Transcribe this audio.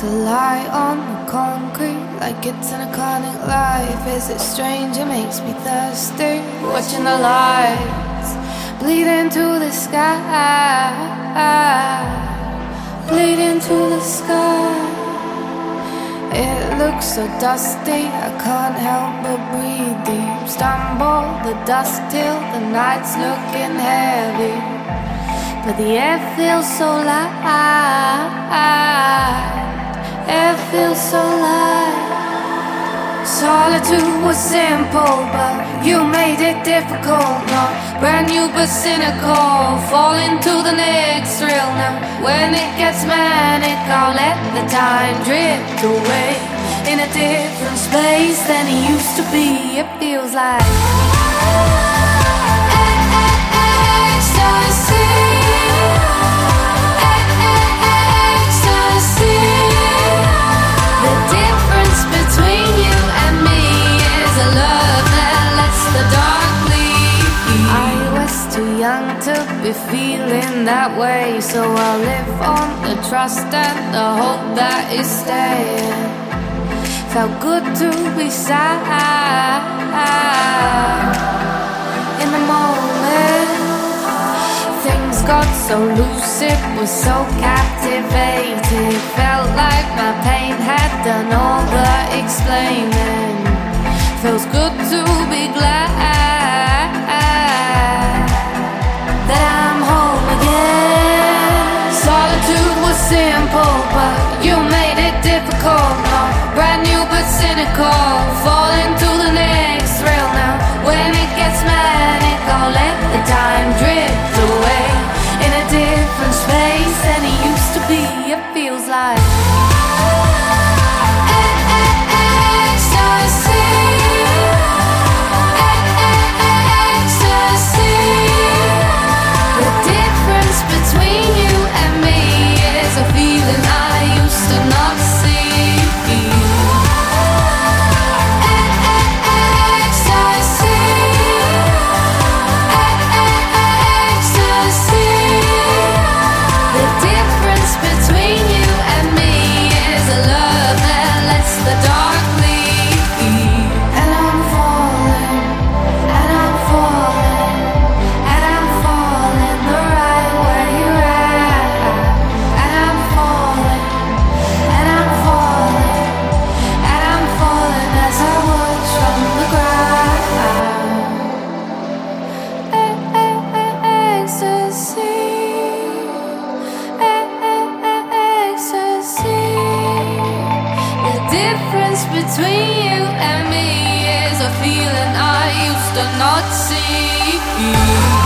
to lie on the concrete like it's an iconic life. Is it strange? It makes me thirsty. Watching the lights bleed into the sky, bleed into the sky. It looks so dusty, I can't help but breathe deep. Stumble the dust till the night's looking heavy. But the air feels so light, air feels so light. Solitude was simple, but you made it difficult. Not brand new but cynical. Fall into the next thrill now. When it gets manic, I'll let the time drift away in a different space than it used to be. It feels like be feeling that way, so I'll live on the trust and the hope that is staying. Felt good to be sad in the moment. Things got so lucid, was so captivating. Felt like my pain had done all the explaining. Feels good to simple, but you not see.